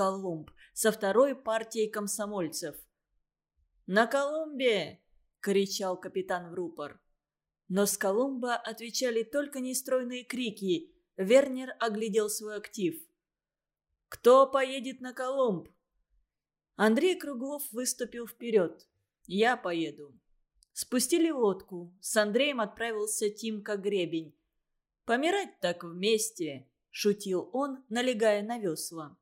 Колумб со второй партией комсомольцев. «На Колумбе!» — кричал капитан в рупор. Но с Колумба отвечали только нестройные крики. Вернер оглядел свой актив. «Кто поедет на Колумб?» Андрей Круглов выступил вперед. «Я поеду». Спустили лодку. С Андреем отправился Тимка Гребень. «Помирать так вместе», — шутил он, налегая на весла.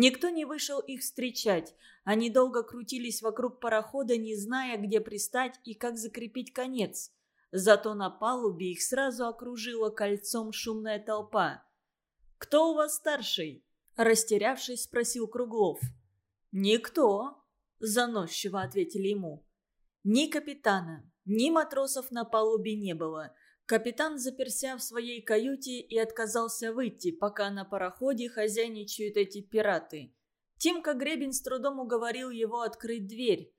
Никто не вышел их встречать. Они долго крутились вокруг парохода, не зная, где пристать и как закрепить конец. Зато на палубе их сразу окружила кольцом шумная толпа. «Кто у вас старший?» – растерявшись, спросил Круглов. «Никто», – заносчиво ответили ему. Ни капитана, ни матросов на палубе не было. Капитан заперся в своей каюте и отказался выйти, пока на пароходе хозяйничают эти пираты. Тимка Гребень с трудом уговорил его открыть дверь.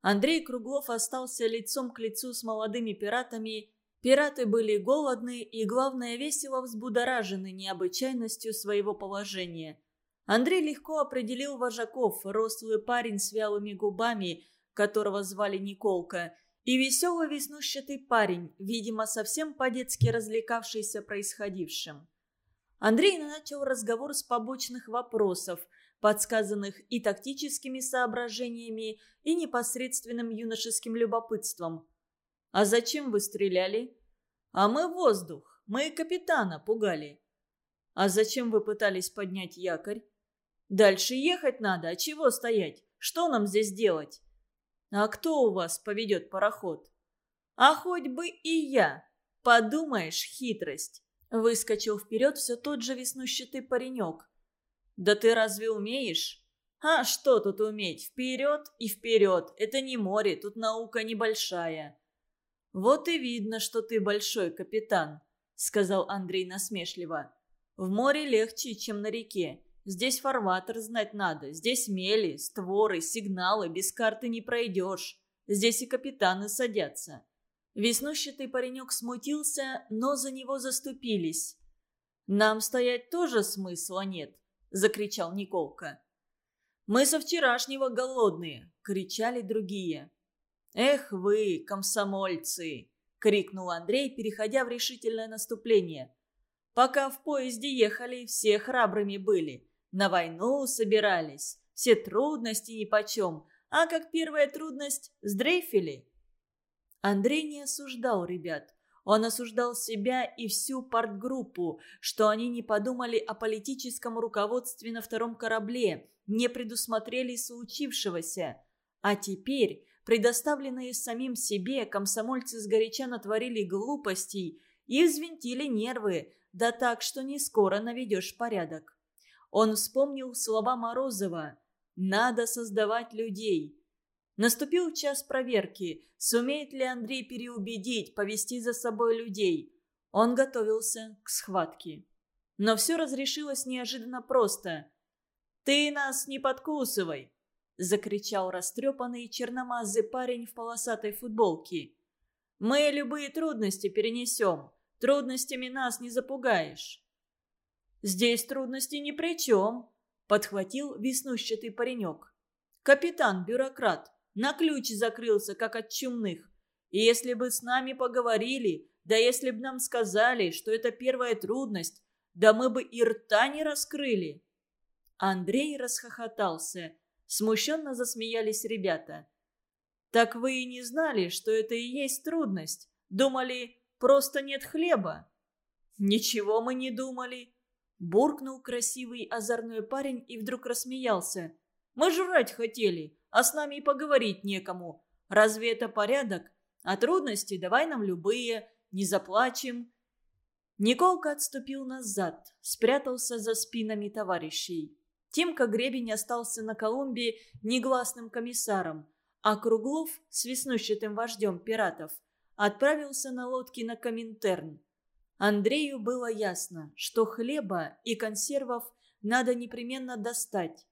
Андрей Круглов остался лицом к лицу с молодыми пиратами. Пираты были голодны и, главное, весело взбудоражены необычайностью своего положения. Андрей легко определил вожаков, рослый парень с вялыми губами, которого звали Николка, и веселый веснущатый парень, видимо, совсем по-детски развлекавшийся происходившим. Андрей начал разговор с побочных вопросов – подсказанных и тактическими соображениями, и непосредственным юношеским любопытством. «А зачем вы стреляли?» «А мы воздух. Мы капитана пугали». «А зачем вы пытались поднять якорь?» «Дальше ехать надо, а чего стоять? Что нам здесь делать?» «А кто у вас поведет пароход?» «А хоть бы и я. Подумаешь, хитрость!» Выскочил вперед все тот же веснущатый паренек. «Да ты разве умеешь?» «А что тут уметь? Вперед и вперед! Это не море, тут наука небольшая». «Вот и видно, что ты большой капитан», — сказал Андрей насмешливо. «В море легче, чем на реке. Здесь фарватер знать надо, здесь мели, створы, сигналы, без карты не пройдешь. Здесь и капитаны садятся». Веснущатый паренек смутился, но за него заступились. «Нам стоять тоже смысла нет закричал Николка. «Мы со вчерашнего голодные!» — кричали другие. «Эх вы, комсомольцы!» — крикнул Андрей, переходя в решительное наступление. «Пока в поезде ехали, все храбрыми были. На войну собирались. Все трудности нипочем. А как первая трудность – сдрейфили». Андрей не осуждал ребят. Он осуждал себя и всю партгруппу, что они не подумали о политическом руководстве на втором корабле, не предусмотрели случившегося. А теперь, предоставленные самим себе, комсомольцы сгоряча натворили глупостей и взвинтили нервы, да так, что не скоро наведешь порядок. Он вспомнил слова Морозова «Надо создавать людей». Наступил час проверки, сумеет ли Андрей переубедить, повести за собой людей. Он готовился к схватке. Но все разрешилось неожиданно просто. «Ты нас не подкусывай!» – закричал растрепанный черномазый парень в полосатой футболке. «Мы любые трудности перенесем. Трудностями нас не запугаешь». «Здесь трудности ни при чем», – подхватил веснущатый паренек. «Капитан-бюрократ, на ключ закрылся, как от чумных. И если бы с нами поговорили, да если бы нам сказали, что это первая трудность, да мы бы и рта не раскрыли». Андрей расхохотался. Смущенно засмеялись ребята. «Так вы и не знали, что это и есть трудность? Думали, просто нет хлеба?» «Ничего мы не думали», – буркнул красивый озорной парень и вдруг рассмеялся. «Мы жрать хотели, а с нами и поговорить некому. Разве это порядок? А трудности давай нам любые, не заплачем». Николка отступил назад, спрятался за спинами товарищей. Тимка Гребень остался на Колумбии негласным комиссаром, а Круглов с веснущатым вождем пиратов отправился на лодке на Коминтерн. Андрею было ясно, что хлеба и консервов надо непременно достать,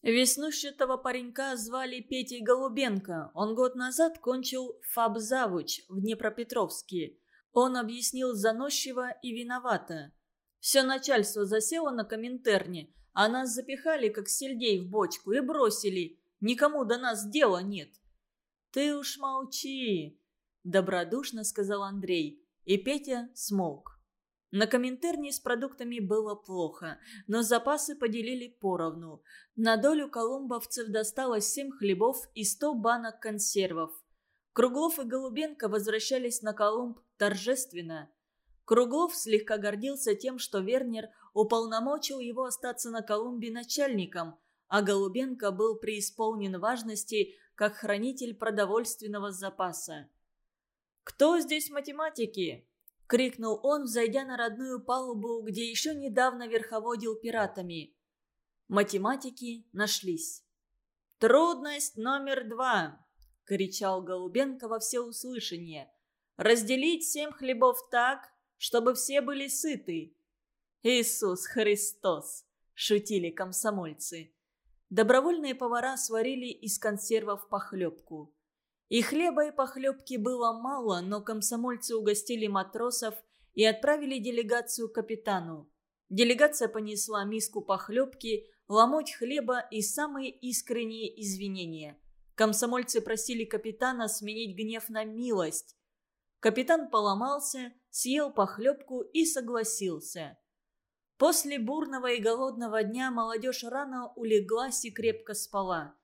Веснущатого паренька звали Петей Голубенко. Он год назад кончил фабзавуч в Днепропетровске. Он объяснил заносчиво и виновато. Все начальство засело на Коминтерне, а нас запихали, как сельдей в бочку, и бросили. Никому до нас дела нет». «Ты уж молчи», – добродушно сказал Андрей, и Петя смолк. На Коминтерне с продуктами было плохо, но запасы поделили поровну. На долю колумбовцев досталось семь хлебов и сто банок консервов. Круглов и Голубенко возвращались на Колумб торжественно. Круглов слегка гордился тем, что Вернер уполномочил его остаться на Колумбе начальником, а Голубенко был преисполнен важности как хранитель продовольственного запаса. «Кто здесь математики?» — крикнул он, взойдя на родную палубу, где еще недавно верховодил пиратами. Математики нашлись. «Трудность номер два!» — кричал Голубенко во всеуслышание. «Разделить семь хлебов так, чтобы все были сыты». «Иисус Христос!» — шутили комсомольцы. Добровольные повара сварили из консервов похлебку. И хлеба и похлебки было мало, но комсомольцы угостили матросов и отправили делегацию к капитану. Делегация понесла миску похлебки, ломоть хлеба и самые искренние извинения. Комсомольцы просили капитана сменить гнев на милость. Капитан поломался, съел похлебку и согласился. После бурного и голодного дня молодежь рано улеглась и крепко спала.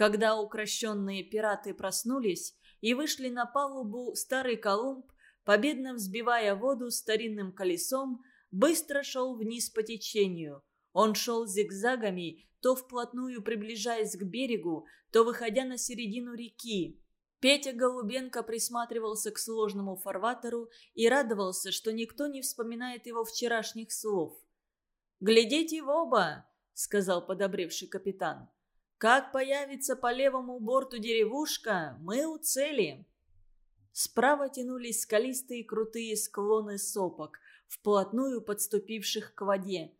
Когда укращенные пираты проснулись и вышли на палубу, старый Колумб, победно взбивая воду старинным колесом, быстро шел вниз по течению. Он шел зигзагами, то вплотную приближаясь к берегу, то выходя на середину реки. Петя Голубенко присматривался к сложному фарватеру и радовался, что никто не вспоминает его вчерашних слов. «Глядите в оба!» — сказал подобревший капитан. Как появится по левому борту деревушка, мы у цели. Справа тянулись скалистые крутые склоны сопок, вплотную подступивших к воде.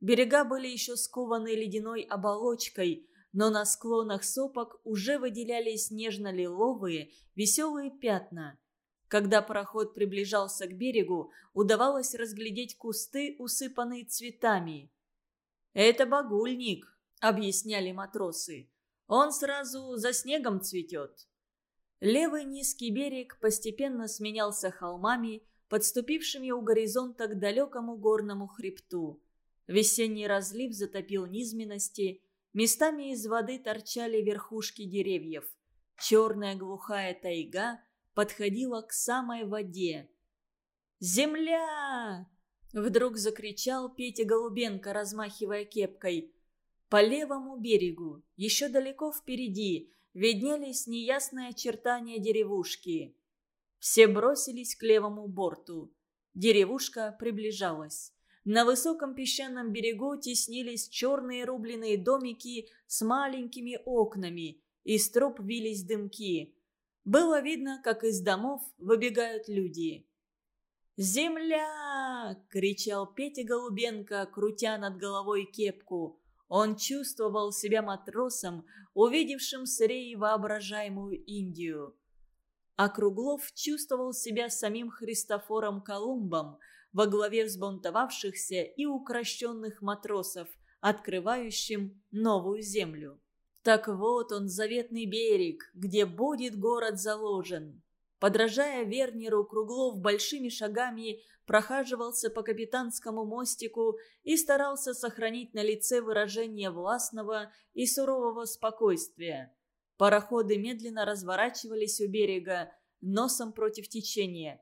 Берега были еще скованы ледяной оболочкой, но на склонах сопок уже выделялись нежно-лиловые, веселые пятна. Когда пароход приближался к берегу, удавалось разглядеть кусты, усыпанные цветами. «Это багульник», — объясняли матросы. «Он сразу за снегом цветет». Левый низкий берег постепенно сменялся холмами, подступившими у горизонта к далекому горному хребту. Весенний разлив затопил низменности, местами из воды торчали верхушки деревьев. Черная глухая тайга подходила к самой воде. «Земля!» — вдруг закричал Петя Голубенко, размахивая кепкой. По левому берегу, еще далеко впереди, виднелись неясные очертания деревушки. Все бросились к левому борту. Деревушка приближалась. На высоком песчаном берегу теснились черные рубленые домики с маленькими окнами, из труб вились дымки. Было видно, как из домов выбегают люди. «Земля!» — кричал Петя Голубенко, крутя над головой кепку. Он чувствовал себя матросом, увидевшим с реи воображаемую Индию. А Круглов чувствовал себя самим Христофором Колумбом во главе взбунтовавшихся и укращенных матросов, открывающим новую землю. Так вот он, заветный берег, где будет город заложен. Подражая Вернеру, Круглов большими шагами прохаживался по капитанскому мостику и старался сохранить на лице выражение властного и сурового спокойствия. Пароходы медленно разворачивались у берега, носом против течения.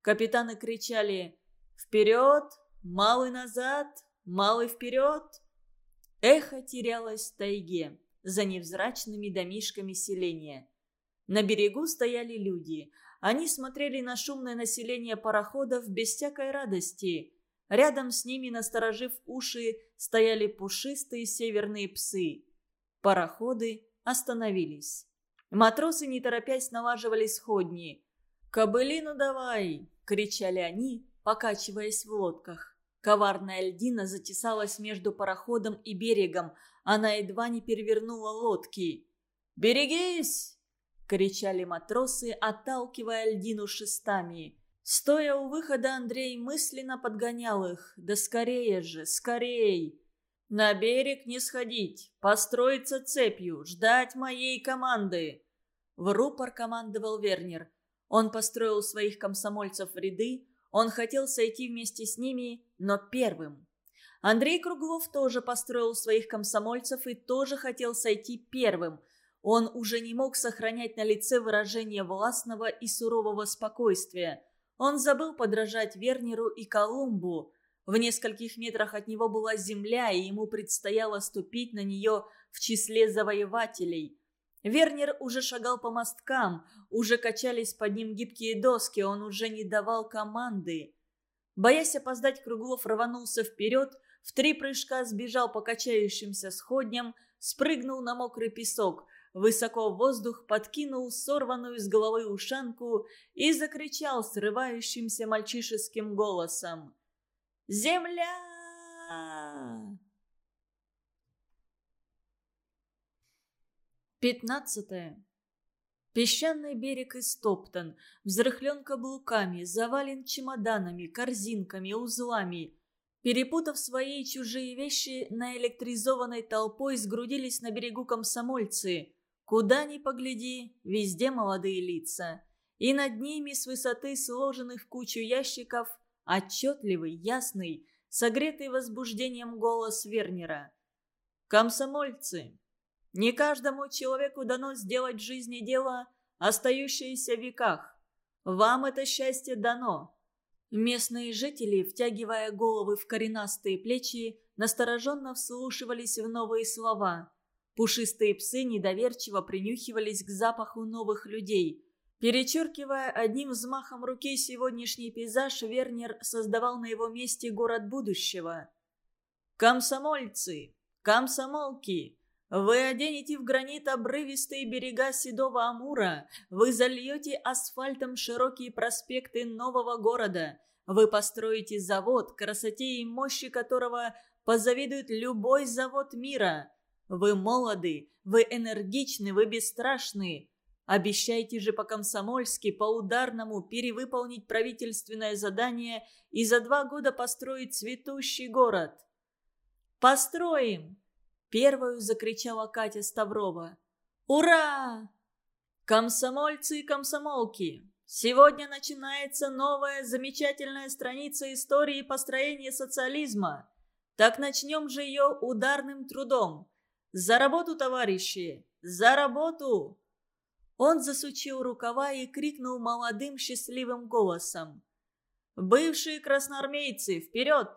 Капитаны кричали «Вперед! Малый назад! Малый вперед!» Эхо терялось в тайге за невзрачными домишками селения. На берегу стояли люди – они смотрели на шумное население пароходов без всякой радости. Рядом с ними, насторожив уши, стояли пушистые северные псы. Пароходы остановились. Матросы, не торопясь, налаживали сходни. «Кобылину давай!» — кричали они, покачиваясь в лодках. Коварная льдина затесалась между пароходом и берегом. Она едва не перевернула лодки. «Берегись!» — кричали матросы, отталкивая льдину шестами. Стоя у выхода, Андрей мысленно подгонял их. «Да скорее же, скорей!» На берег не сходить, построиться цепью, ждать моей команды!» В рупор командовал Вернер. Он построил своих комсомольцев в ряды, он хотел сойти вместе с ними, но первым. Андрей Круглов тоже построил своих комсомольцев и тоже хотел сойти первым. Он уже не мог сохранять на лице выражение властного и сурового спокойствия. Он забыл подражать Вернеру и Колумбу. В нескольких метрах от него была земля, и ему предстояло ступить на нее в числе завоевателей. Вернер уже шагал по мосткам, уже качались под ним гибкие доски, он уже не давал команды. Боясь опоздать, Круглов рванулся вперед, в три прыжка сбежал по качающимся сходням, спрыгнул на мокрый песок, высоко в воздух подкинул сорванную с головы ушанку и закричал срывающимся мальчишеским голосом. «Земля!» Пятнадцатое. Песчаный берег истоптан, взрыхлен каблуками, завален чемоданами, корзинками, узлами. Перепутав свои и чужие вещи, наэлектризованной толпой сгрудились на берегу комсомольцы. Куда ни погляди, везде молодые лица. И над ними с высоты сложенных в кучу ящиков отчетливый, ясный, согретый возбуждением голос Вернера. «Комсомольцы, не каждому человеку дано сделать в жизни дело, остающееся в веках. Вам это счастье дано. Местные жители, втягивая головы в коренастые плечи, настороженно вслушивались в новые слова. Пушистые псы недоверчиво принюхивались к запаху новых людей. Перечеркивая одним взмахом руки сегодняшний пейзаж, Вернер создавал на его месте город будущего. «Комсомольцы! Комсомолки! Вы оденете в гранит обрывистые берега Седого Амура. Вы зальете асфальтом широкие проспекты нового города. Вы построите завод, красоте и мощи которого позавидует любой завод мира. Вы молоды, вы энергичны, вы бесстрашны. Обещайте же по-комсомольски, по-ударному перевыполнить правительственное задание и за два года построить цветущий город. «Построим!» Первую закричала Катя Ставрова. «Ура!» Комсомольцы и комсомолки! Сегодня начинается новая замечательная страница истории построения социализма. Так начнем же ее ударным трудом. За работу, товарищи! За работу! Он засучил рукава и крикнул молодым счастливым голосом. «Бывшие красноармейцы, вперед!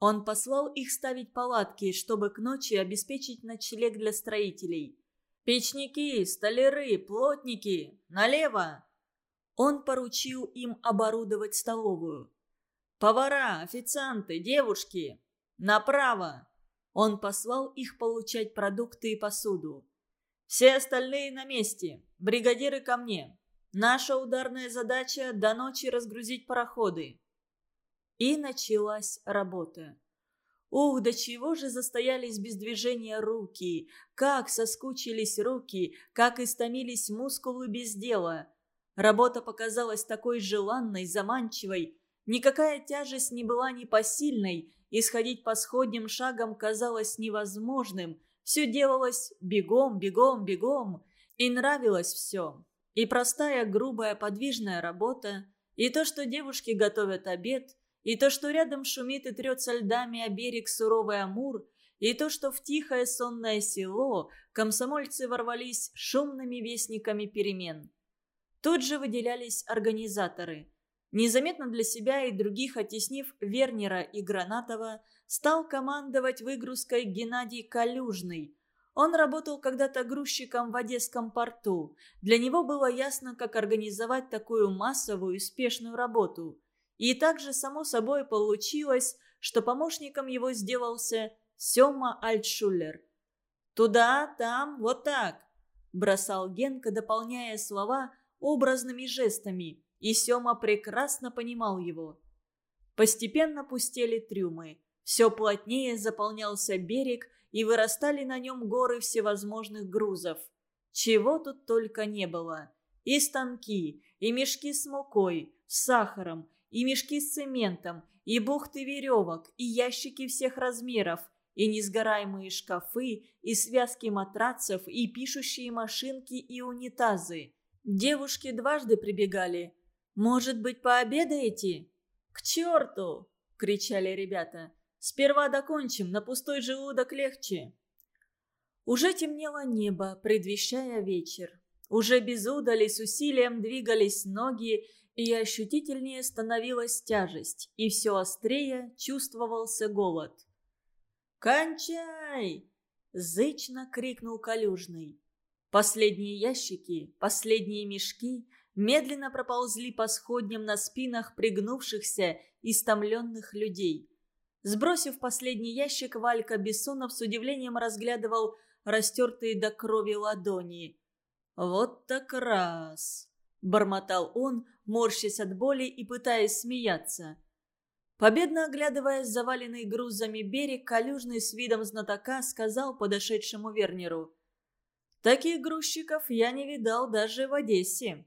Он послал их ставить палатки, чтобы к ночи обеспечить ночлег для строителей. «Печники, столяры, плотники! Налево!» Он поручил им оборудовать столовую. «Повара, официанты, девушки! Направо!» Он послал их получать продукты и посуду. «Все остальные на месте. Бригадиры ко мне. Наша ударная задача – до ночи разгрузить пароходы. И началась работа. Ух, до чего же застоялись без движения руки, как соскучились руки, как истомились мускулы без дела. Работа показалась такой желанной, заманчивой. Никакая тяжесть не была непосильной, исходить по сходним шагам казалось невозможным. Все делалось бегом, бегом, бегом. И нравилось все. И простая, грубая, подвижная работа, и то, что девушки готовят обед – и то, что рядом шумит и трется льдами о берег суровый Амур, и то, что в тихое сонное село комсомольцы ворвались шумными вестниками перемен. Тут же выделялись организаторы. Незаметно для себя и других оттеснив Вернера и Гранатова, стал командовать выгрузкой Геннадий Калюжный. Он работал когда-то грузчиком в Одесском порту. Для него было ясно, как организовать такую массовую и успешную работу – и также, само собой, получилось, что помощником его сделался Сёма Альтшулер. «Туда, там, вот так», – бросал Генка, дополняя слова образными жестами, и Сёма прекрасно понимал его. Постепенно пустели трюмы. Все плотнее заполнялся берег, и вырастали на нем горы всевозможных грузов. Чего тут только не было. И станки, и мешки с мукой, с сахаром, и мешки с цементом, и бухты веревок, и ящики всех размеров, и несгораемые шкафы, и связки матрацев, и пишущие машинки, и унитазы. Девушки дважды прибегали. «Может быть, пообедаете?» «К черту!» — кричали ребята. «Сперва докончим, на пустой желудок легче». Уже темнело небо, предвещая вечер. Уже без удали с усилием двигались ноги, и ощутительнее становилась тяжесть, и все острее чувствовался голод. «Кончай!» – зычно крикнул Калюжный. Последние ящики, последние мешки медленно проползли по сходням на спинах пригнувшихся, истомленных людей. Сбросив последний ящик, Валька Бессонов с удивлением разглядывал растертые до крови ладони. «Вот так раз!» – бормотал он, морщась от боли и пытаясь смеяться. Победно оглядывая заваленный грузами берег, Калюжный с видом знатока сказал подошедшему Вернеру. «Таких грузчиков я не видал даже в Одессе».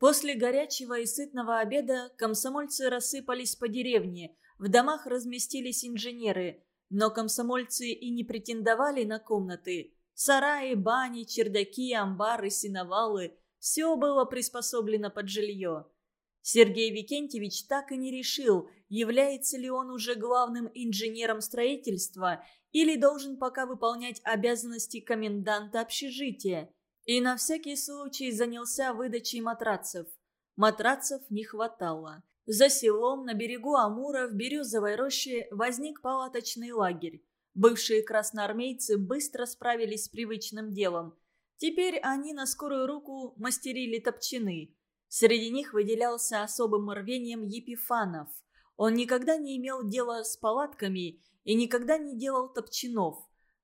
После горячего и сытного обеда комсомольцы рассыпались по деревне, в домах разместились инженеры, но комсомольцы и не претендовали на комнаты. Сараи, бани, чердаки, амбары, сеновалы – все было приспособлено под жилье. Сергей Викентьевич так и не решил, является ли он уже главным инженером строительства или должен пока выполнять обязанности коменданта общежития. И на всякий случай занялся выдачей матрацев. Матрацев не хватало. За селом на берегу Амура в Березовой роще возник палаточный лагерь. Бывшие красноармейцы быстро справились с привычным делом. Теперь они на скорую руку мастерили топчины. Среди них выделялся особым рвением Епифанов. Он никогда не имел дела с палатками и никогда не делал топчинов.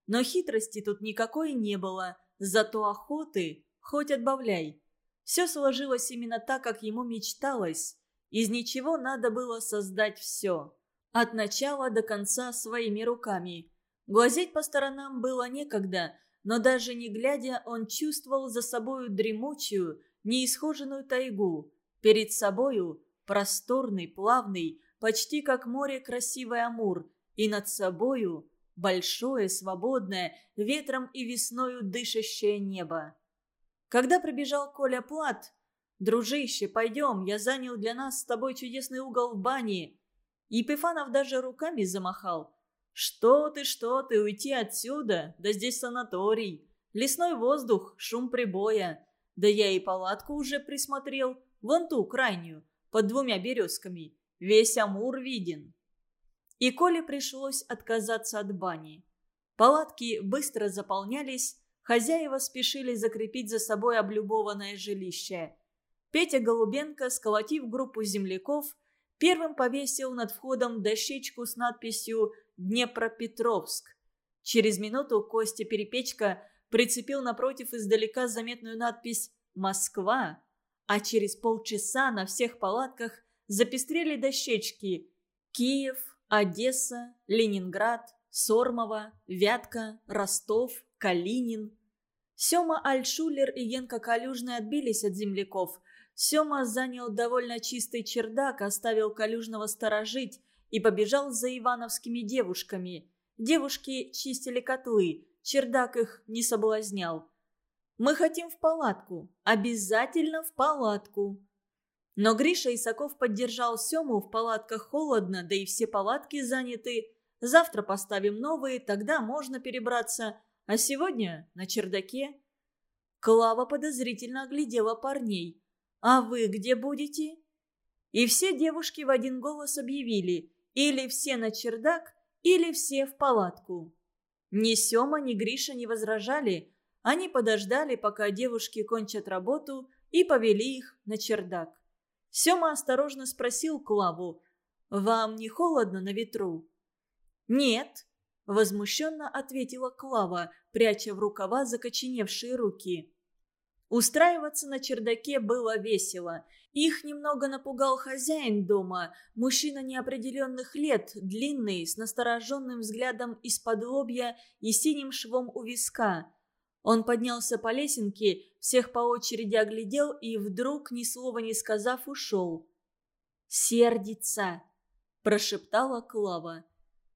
Но хитрости тут никакой не было, зато охоты хоть отбавляй. Все сложилось именно так, как ему мечталось. Из ничего надо было создать все. От начала до конца своими руками. Глазеть по сторонам было некогда, но даже не глядя, он чувствовал за собою дремучую, неисхоженную тайгу. Перед собою просторный, плавный, почти как море красивый Амур, и над собою большое, свободное, ветром и весною дышащее небо. Когда пробежал Коля Плат, «Дружище, пойдем, я занял для нас с тобой чудесный угол в бане». Епифанов даже руками замахал. «Что ты, что ты, уйти отсюда? Да здесь санаторий. Лесной воздух, шум прибоя. Да я и палатку уже присмотрел, вон ту, крайнюю, под двумя березками. Весь Амур виден». И Коле пришлось отказаться от бани. Палатки быстро заполнялись, хозяева спешили закрепить за собой облюбованное жилище. Петя Голубенко, сколотив группу земляков, первым повесил над входом дощечку с надписью Днепропетровск. Через минуту Костя Перепечка прицепил напротив издалека заметную надпись «Москва», а через полчаса на всех палатках запестрели дощечки «Киев», «Одесса», «Ленинград», «Сормово», «Вятка», «Ростов», «Калинин». Сема Альшулер и Янка Калюжный отбились от земляков. Сема занял довольно чистый чердак, оставил Калюжного сторожить, и побежал за ивановскими девушками. Девушки чистили котлы, чердак их не соблазнял. «Мы хотим в палатку, обязательно в палатку!» Но Гриша Исаков поддержал Сему, в палатках холодно, да и все палатки заняты. Завтра поставим новые, тогда можно перебраться. А сегодня на чердаке. Клава подозрительно оглядела парней. «А вы где будете?» И все девушки в один голос объявили или все на чердак, или все в палатку. Ни Сема, ни Гриша не возражали. Они подождали, пока девушки кончат работу, и повели их на чердак. Сема осторожно спросил Клаву, «Вам не холодно на ветру?» «Нет», – возмущенно ответила Клава, пряча в рукава закоченевшие руки. Устраиваться на чердаке было весело. Их немного напугал хозяин дома, мужчина неопределенных лет, длинный, с настороженным взглядом из-под лобья и синим швом у виска. Он поднялся по лесенке, всех по очереди оглядел и вдруг, ни слова не сказав, ушел. «Сердится!» – прошептала Клава.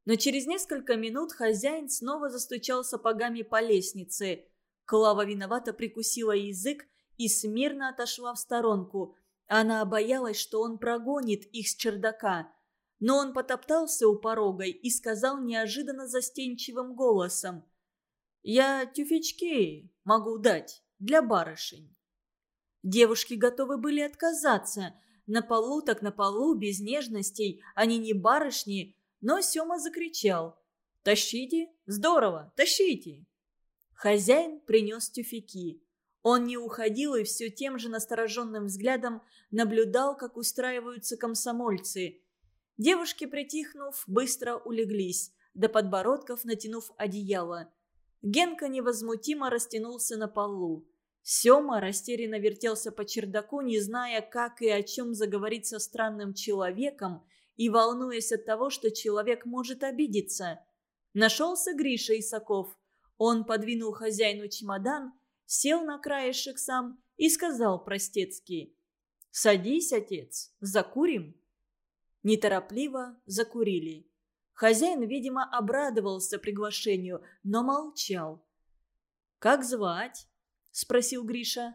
Но через несколько минут хозяин снова застучал сапогами по лестнице. Клава виновато прикусила язык и смирно отошла в сторонку. Она боялась, что он прогонит их с чердака. Но он потоптался у порога и сказал неожиданно застенчивым голосом. «Я тюфячки могу дать для барышень». Девушки готовы были отказаться. На полу так на полу, без нежностей, они не барышни, но Сёма закричал. «Тащите! Здорово! Тащите!» Хозяин принес тюфяки. Он не уходил и все тем же настороженным взглядом наблюдал, как устраиваются комсомольцы. Девушки, притихнув, быстро улеглись, до подбородков натянув одеяло. Генка невозмутимо растянулся на полу. Сёма растерянно вертелся по чердаку, не зная, как и о чем заговорить со странным человеком, и волнуясь от того, что человек может обидеться. Нашелся Гриша Исаков. Он подвинул хозяину чемодан, сел на краешек сам и сказал простецки «Садись, отец, закурим». Неторопливо закурили. Хозяин, видимо, обрадовался приглашению, но молчал. «Как звать?» – спросил Гриша.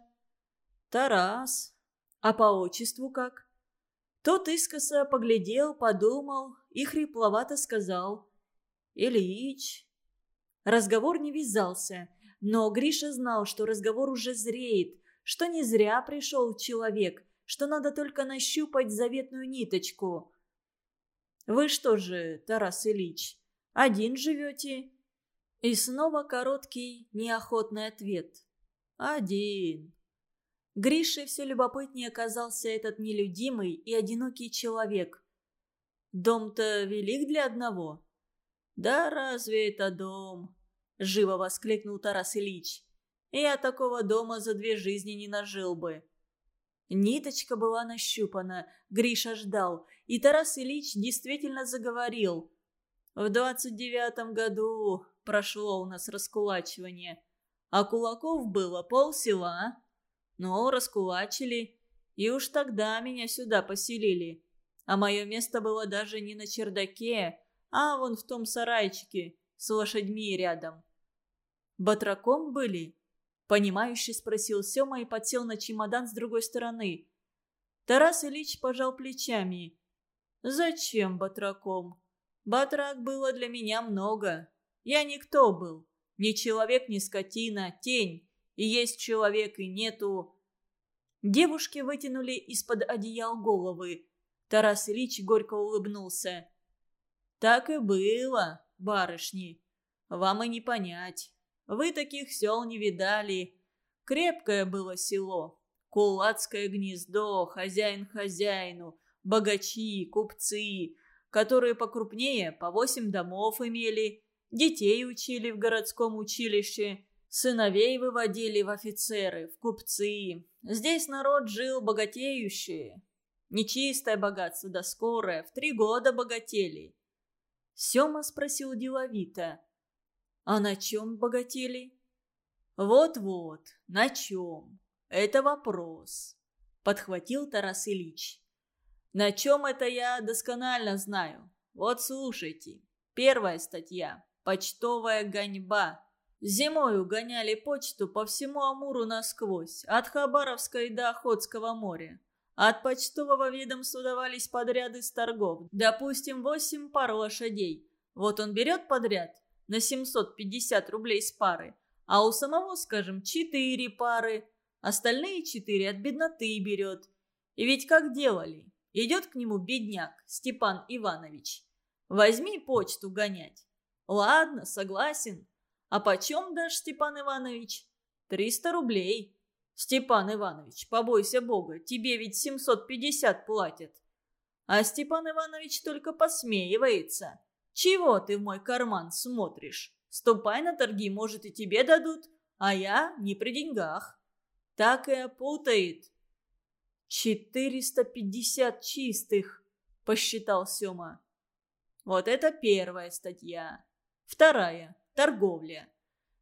«Тарас. А по отчеству как?» Тот искоса поглядел, подумал и хрипловато сказал. «Ильич». Разговор не вязался, но Гриша знал, что разговор уже зреет, что не зря пришел человек, что надо только нащупать заветную ниточку. «Вы что же, Тарас Ильич, один живете?» И снова короткий, неохотный ответ. «Один». Грише все любопытнее оказался этот нелюдимый и одинокий человек. «Дом-то велик для одного?» «Да разве это дом?» – живо воскликнул Тарас Ильич. «Я такого дома за две жизни не нажил бы». Ниточка была нащупана, Гриша ждал, и Тарас Ильич действительно заговорил. «В двадцать девятом году прошло у нас раскулачивание, а кулаков было полсела». Но раскулачили, и уж тогда меня сюда поселили. А мое место было даже не на чердаке, а вон в том сарайчике с лошадьми рядом. «Батраком были?» – понимающе спросил Сема и подсел на чемодан с другой стороны. Тарас Ильич пожал плечами. «Зачем батраком? Батрак было для меня много. Я никто был. Ни человек, ни скотина, тень. И есть человек, и нету. Девушки вытянули из-под одеял головы. Тарас Ильич горько улыбнулся. «Так и было, барышни. Вам и не понять. Вы таких сел не видали. Крепкое было село. Кулацкое гнездо, хозяин хозяину, богачи, купцы, которые покрупнее по восемь домов имели, детей учили в городском училище, Сыновей выводили в офицеры, в купцы. Здесь народ жил богатеющий. Нечистое богатство, да скорое. В три года богатели. Сема спросил деловито. А на чем богатели? Вот-вот, на чем? Это вопрос. Подхватил Тарас Ильич. На чем это я досконально знаю. Вот слушайте. Первая статья. Почтовая гоньба. Зимой угоняли почту по всему Амуру насквозь, от Хабаровской до Охотского моря. От почтового ведомства давались подряды с торгов. Допустим, восемь пар лошадей. Вот он берет подряд на 750 рублей с пары, а у самого, скажем, четыре пары. Остальные четыре от бедноты берет. И ведь как делали? Идет к нему бедняк Степан Иванович. Возьми почту гонять. Ладно, согласен. «А почем дашь, Степан Иванович?» «Триста рублей». «Степан Иванович, побойся Бога, тебе ведь семьсот пятьдесят платят». А Степан Иванович только посмеивается. «Чего ты в мой карман смотришь? Ступай на торги, может, и тебе дадут, а я не при деньгах». Так и опутает. «Четыреста пятьдесят чистых», — посчитал Сёма. Вот это первая статья. Вторая торговля.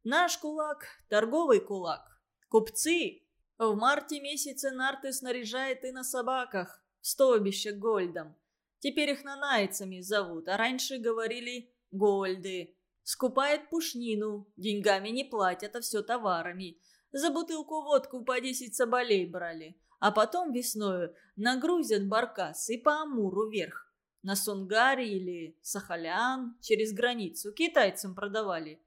Наш кулак – торговый кулак. Купцы. В марте месяце нарты снаряжает и на собаках. Стойбище Гольдом. Теперь их нанайцами зовут, а раньше говорили гольды. Скупает пушнину, деньгами не платят, а все товарами. За бутылку водку по 10 соболей брали. А потом весною нагрузят баркас и по Амуру вверх. На Сунгаре или Сахалян через границу китайцам продавали.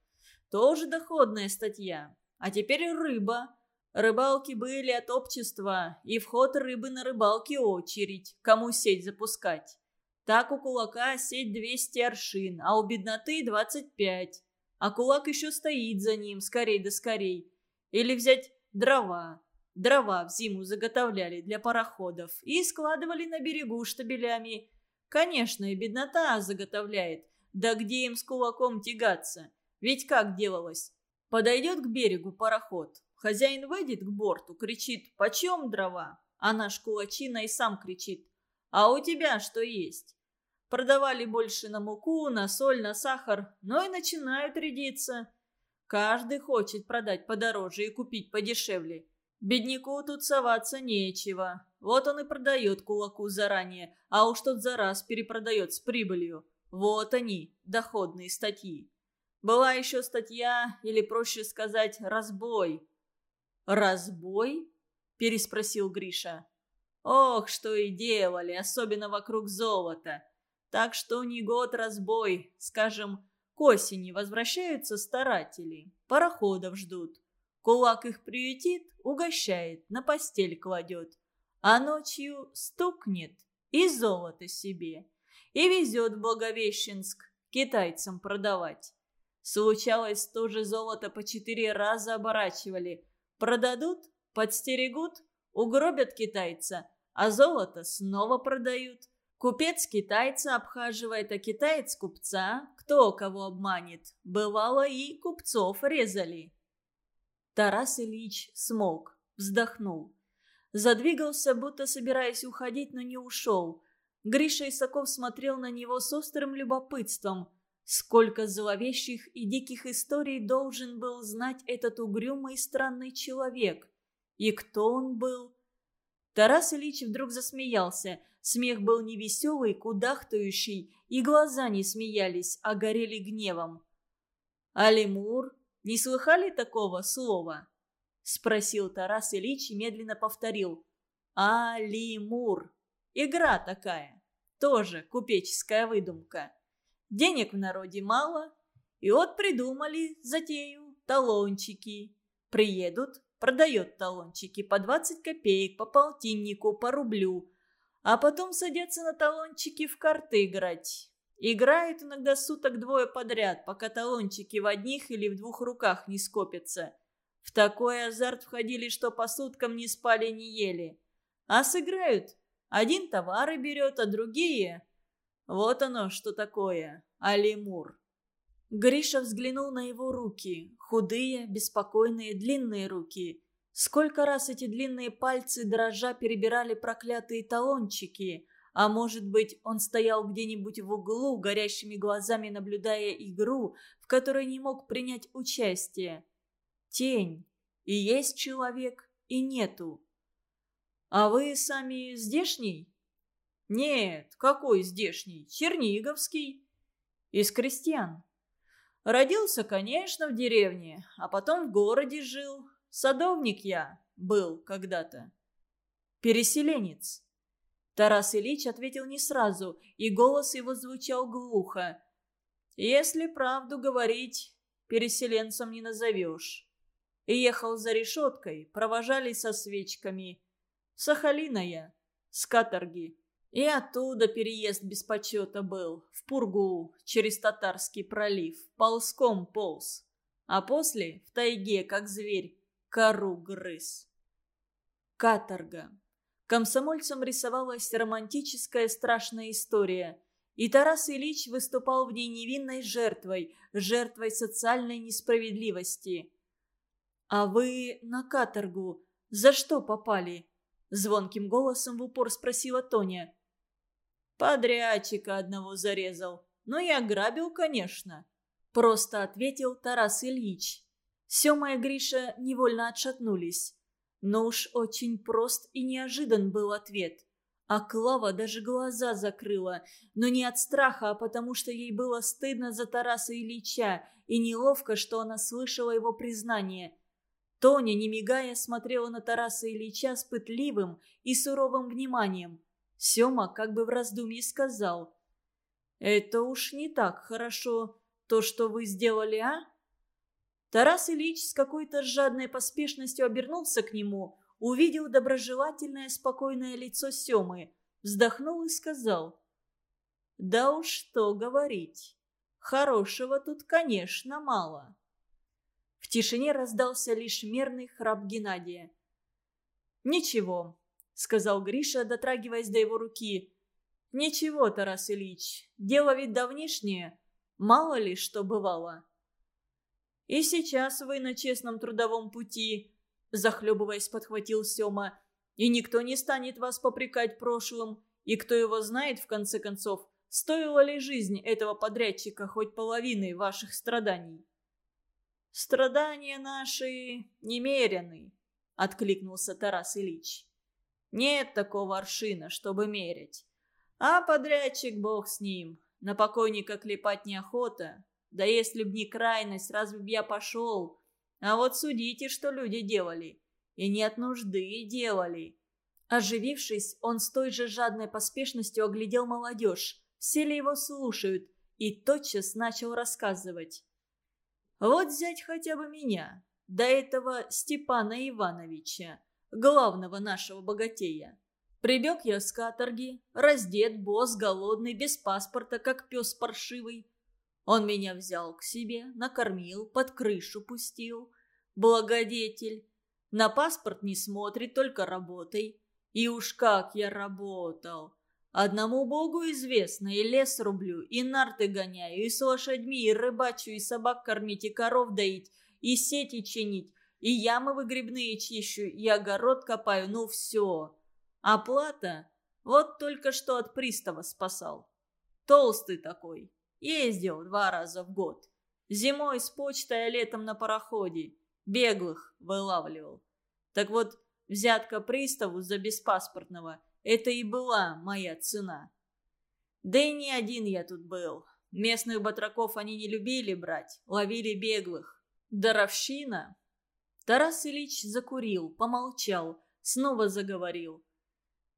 Тоже доходная статья. А теперь рыба. Рыбалки были от общества, и вход рыбы на рыбалке очередь, кому сеть запускать. Так у кулака сеть 200 аршин, а у бедноты 25. А кулак еще стоит за ним, скорей да скорей. Или взять дрова. Дрова в зиму заготовляли для пароходов и складывали на берегу штабелями. Конечно, и беднота заготовляет. Да где им с кулаком тягаться? Ведь как делалось? Подойдет к берегу пароход. Хозяин выйдет к борту, кричит «Почем дрова?» А наш кулачина и сам кричит «А у тебя что есть?» Продавали больше на муку, на соль, на сахар, но и начинают рядиться. Каждый хочет продать подороже и купить подешевле. Бедняку тут соваться нечего. Вот он и продает кулаку заранее, а уж тот за раз перепродает с прибылью. Вот они, доходные статьи. Была еще статья, или проще сказать, разбой. «Разбой?» – переспросил Гриша. «Ох, что и делали, особенно вокруг золота. Так что не год разбой, скажем, к осени возвращаются старатели, пароходов ждут. Кулак их приютит, угощает, на постель кладет. А ночью стукнет и золото себе. И везет в Благовещенск китайцам продавать. Случалось, тоже золото по четыре раза оборачивали. Продадут, подстерегут, угробят китайца, а золото снова продают. Купец китайца обхаживает, а китаец купца, кто кого обманет. Бывало, и купцов резали. Тарас Ильич смолк, вздохнул. Задвигался, будто собираясь уходить, но не ушел. Гриша Исаков смотрел на него с острым любопытством. Сколько зловещих и диких историй должен был знать этот угрюмый и странный человек? И кто он был? Тарас Ильич вдруг засмеялся. Смех был невеселый, кудахтающий, и глаза не смеялись, а горели гневом. «А лемур? Не слыхали такого слова?» Спросил Тарас Ильич и медленно повторил. «А лемур. Игра такая. Тоже купеческая выдумка. Денег в народе мало, и вот придумали затею талончики. Приедут, продает талончики по 20 копеек, по полтиннику, по рублю, а потом садятся на талончики в карты играть. Играют иногда суток двое подряд, пока талончики в одних или в двух руках не скопятся. В такой азарт входили, что по суткам не спали, не ели. А сыграют. Один товары берет, а другие... Вот оно, что такое, Алимур. Гриша взглянул на его руки. Худые, беспокойные, длинные руки. Сколько раз эти длинные пальцы дрожа перебирали проклятые талончики. А может быть, он стоял где-нибудь в углу, горящими глазами наблюдая игру, в которой не мог принять участие. Тень. И есть человек, и нету. «А вы сами здешний?» «Нет, какой здешний? Черниговский. Из крестьян. Родился, конечно, в деревне, а потом в городе жил. Садовник я был когда-то. Переселенец. Тарас Ильич ответил не сразу, и голос его звучал глухо. «Если правду говорить, переселенцем не назовешь». И ехал за решеткой, провожали со свечками. Сахалина я, с каторги. И оттуда переезд без почета был, в Пургу, через Татарский пролив, ползком полз. А после, в тайге, как зверь, кору грыз. Каторга. Комсомольцам рисовалась романтическая страшная история. И Тарас Ильич выступал в ней невинной жертвой, жертвой социальной несправедливости. «А вы на каторгу за что попали?» Звонким голосом в упор спросила Тоня. «Подрядчика одного зарезал. Ну и ограбил, конечно», – просто ответил Тарас Ильич. Сема и Гриша невольно отшатнулись. Но уж очень прост и неожидан был ответ. А Клава даже глаза закрыла, но не от страха, а потому что ей было стыдно за Тараса Ильича и неловко, что она слышала его признание. Тоня, не мигая, смотрела на Тараса Ильича с пытливым и суровым вниманием. Сема как бы в раздумье сказал. «Это уж не так хорошо, то, что вы сделали, а?» Тарас Ильич с какой-то жадной поспешностью обернулся к нему, увидел доброжелательное спокойное лицо Семы, вздохнул и сказал. «Да уж что говорить. Хорошего тут, конечно, мало». В тишине раздался лишь мерный храп Геннадия. «Ничего», — сказал Гриша, дотрагиваясь до его руки. «Ничего, Тарас Ильич, дело ведь давнишнее. Мало ли что бывало». «И сейчас вы на честном трудовом пути», — захлебываясь, подхватил Сема. «И никто не станет вас попрекать прошлым. И кто его знает, в конце концов, стоила ли жизнь этого подрядчика хоть половиной ваших страданий?» «Страдания наши немерены», — откликнулся Тарас Ильич. «Нет такого аршина, чтобы мерить. А подрядчик, бог с ним, на покойника клепать неохота. Да если б не крайность, разве б я пошел? А вот судите, что люди делали. И не от нужды делали». Оживившись, он с той же жадной поспешностью оглядел молодежь. Все ли его слушают? И тотчас начал рассказывать. Вот взять хотя бы меня, до этого Степана Ивановича, главного нашего богатея. Прибег я с каторги, раздет, босс, голодный, без паспорта, как пес паршивый. Он меня взял к себе, накормил, под крышу пустил. Благодетель. На паспорт не смотрит, только работай. И уж как я работал. Одному богу известно, и лес рублю, и нарты гоняю, и с лошадьми, и рыбачу, и собак кормить, и коров доить, и сети чинить, и ямы выгребные чищу, и огород копаю, ну все. Оплата? Вот только что от пристава спасал. Толстый такой. Ездил два раза в год. Зимой с почтой, а летом на пароходе. Беглых вылавливал. Так вот, взятка приставу за беспаспортного – это и была моя цена. Да и не один я тут был. Местных батраков они не любили брать, ловили беглых. Даровщина. Тарас Ильич закурил, помолчал, снова заговорил.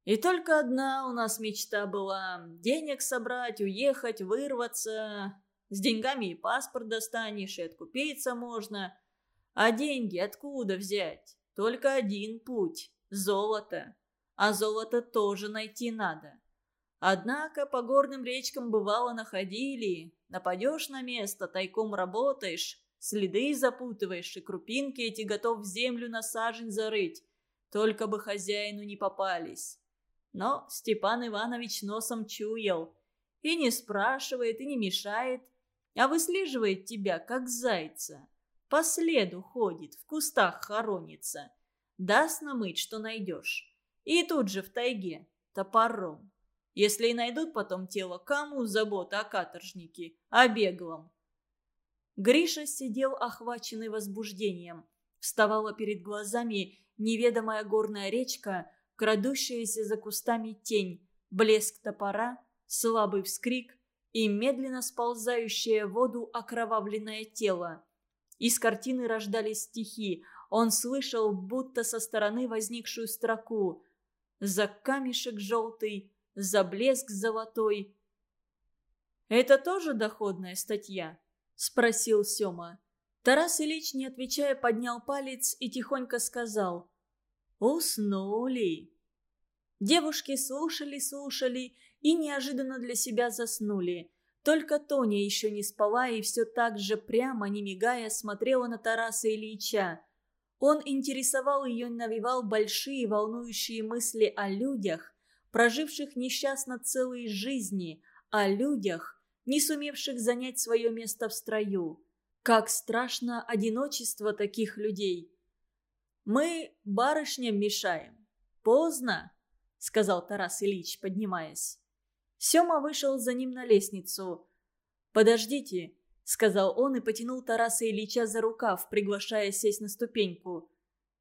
И только одна у нас мечта была – денег собрать, уехать, вырваться. С деньгами и паспорт достанешь, и откупиться можно. А деньги откуда взять? Только один путь – золото а золото тоже найти надо. Однако по горным речкам бывало находили. Нападешь на место, тайком работаешь, следы запутываешь и крупинки эти готов в землю на сажень зарыть. Только бы хозяину не попались. Но Степан Иванович носом чуял. И не спрашивает, и не мешает, а выслеживает тебя, как зайца. По следу ходит, в кустах хоронится. Даст намыть, что найдешь. И тут же в тайге, топором. Если и найдут потом тело, кому забота о каторжнике, о беглом? Гриша сидел охваченный возбуждением. Вставала перед глазами неведомая горная речка, крадущаяся за кустами тень, блеск топора, слабый вскрик и медленно сползающее в воду окровавленное тело. Из картины рождались стихи. Он слышал, будто со стороны возникшую строку за камешек желтый, за блеск золотой. «Это тоже доходная статья?» – спросил Сема. Тарас Ильич, не отвечая, поднял палец и тихонько сказал «Уснули». Девушки слушали-слушали и неожиданно для себя заснули. Только Тоня еще не спала и все так же прямо, не мигая, смотрела на Тараса Ильича. Он интересовал ее и навевал большие волнующие мысли о людях, проживших несчастно целые жизни, о людях, не сумевших занять свое место в строю. Как страшно одиночество таких людей. «Мы барышням мешаем. Поздно», — сказал Тарас Ильич, поднимаясь. Сема вышел за ним на лестницу. «Подождите», сказал он и потянул Тараса Ильича за рукав, приглашая сесть на ступеньку.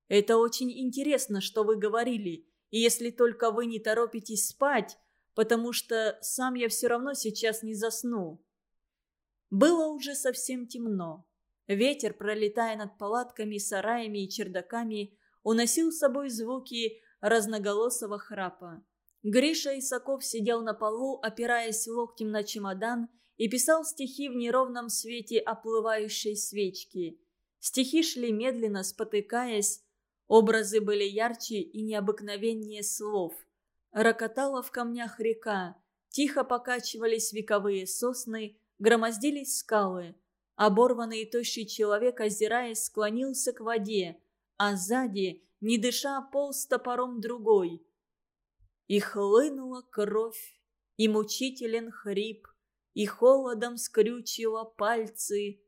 «Это очень интересно, что вы говорили, и если только вы не торопитесь спать, потому что сам я все равно сейчас не засну». Было уже совсем темно. Ветер, пролетая над палатками, сараями и чердаками, уносил с собой звуки разноголосого храпа. Гриша Исаков сидел на полу, опираясь локтем на чемодан, и писал стихи в неровном свете оплывающей свечки. Стихи шли медленно, спотыкаясь, образы были ярче и необыкновеннее слов. Рокотала в камнях река, тихо покачивались вековые сосны, громоздились скалы. Оборванный и тощий человек, озираясь, склонился к воде, а сзади, не дыша, полз топором другой. И хлынула кровь, и мучителен хрип, и холодом скрючила пальцы.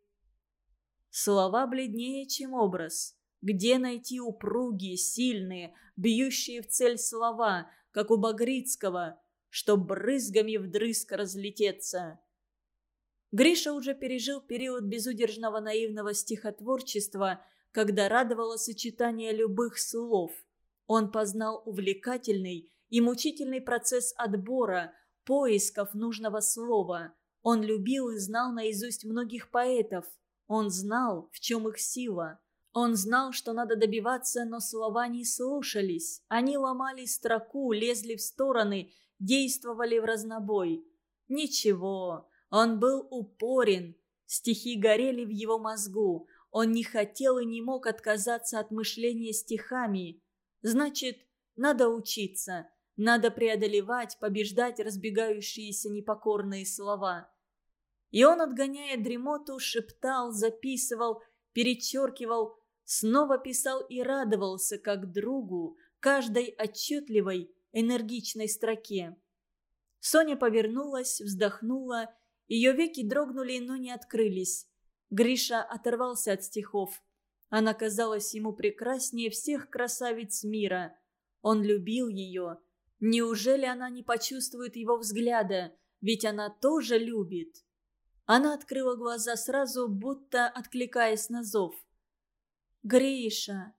Слова бледнее, чем образ. Где найти упругие, сильные, бьющие в цель слова, как у Багрицкого, чтоб брызгами вдрызг разлететься? Гриша уже пережил период безудержного наивного стихотворчества, когда радовало сочетание любых слов. Он познал увлекательный и мучительный процесс отбора, поисков нужного слова. Он любил и знал наизусть многих поэтов. Он знал, в чем их сила. Он знал, что надо добиваться, но слова не слушались. Они ломали строку, лезли в стороны, действовали в разнобой. Ничего, он был упорен. Стихи горели в его мозгу. Он не хотел и не мог отказаться от мышления стихами. Значит, надо учиться. Надо преодолевать, побеждать разбегающиеся непокорные слова. И он, отгоняя дремоту, шептал, записывал, перечеркивал, снова писал и радовался, как другу, каждой отчетливой, энергичной строке. Соня повернулась, вздохнула ее веки дрогнули, но не открылись. Гриша оторвался от стихов. Она казалась ему прекраснее всех красавиц мира. Он любил ее. Неужели она не почувствует его взгляда? Ведь она тоже любит. Она открыла глаза сразу, будто откликаясь на зов. «Гриша!»